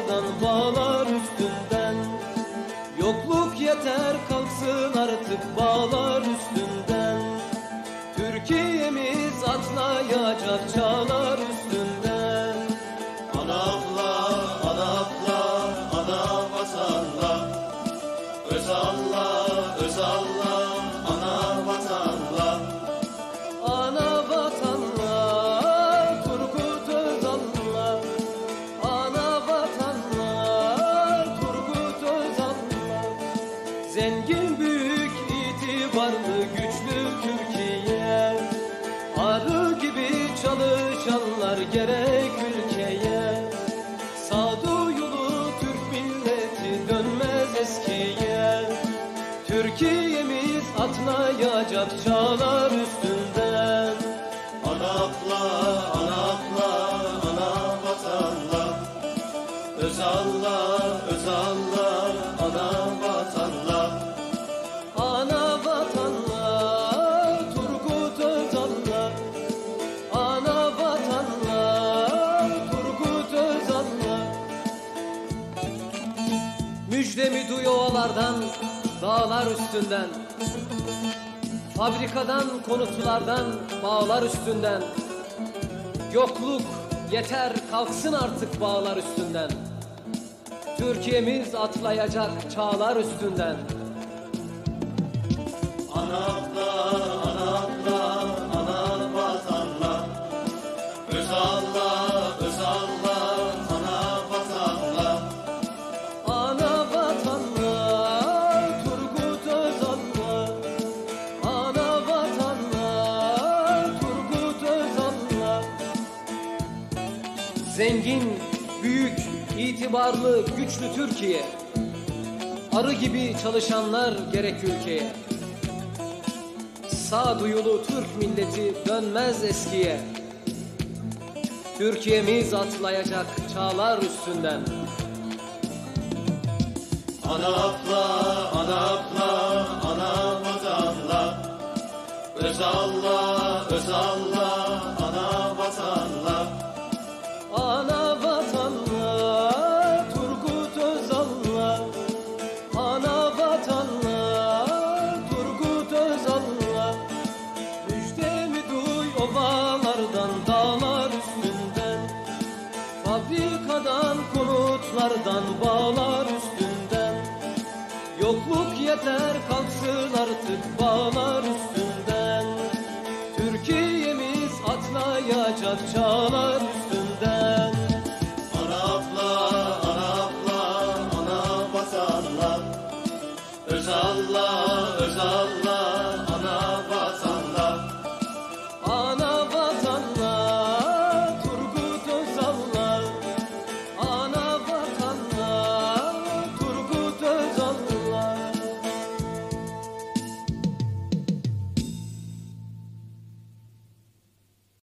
ovalardan bağlar üstünden. Yokluk yeter kalksın artık bağlar üstünden. Türkiye'miz atlayacak çağlar üstünden. Ana abla, ana abla, ana vatanla Öz Allah, Zengin büyük itibarlı güçlü Türkiye. Arı gibi çalışanlar gerek ülkeye. Sağduyulu Türk milleti dönmez eskiye. Türkiye'miz atlayacak çağlar üstünden. Ana abla, ana vatanla Öz Allah, Müjdemi duy dağlar üstünden? Fabrikadan, konutlardan, bağlar üstünden? Yokluk yeter kalksın artık bağlar üstünden. Türkiye'miz atlayacak çağlar üstünden Zengin, büyük, itibarlı, güçlü Türkiye. Arı gibi çalışanlar gerek ülkeye. Sağduyulu Türk milleti dönmez eskiye. Türkiye'miz atlayacak çağlar üstünden. Ana abla, ana abla, ana vatanla. Öz Allah, konutlardan, bağlar üstünden Yokluk yeter kalksın artık bağlar üstünden Türkiye'miz atlayacak çağlar üstünden Ana abla, ana abla, ana vatanla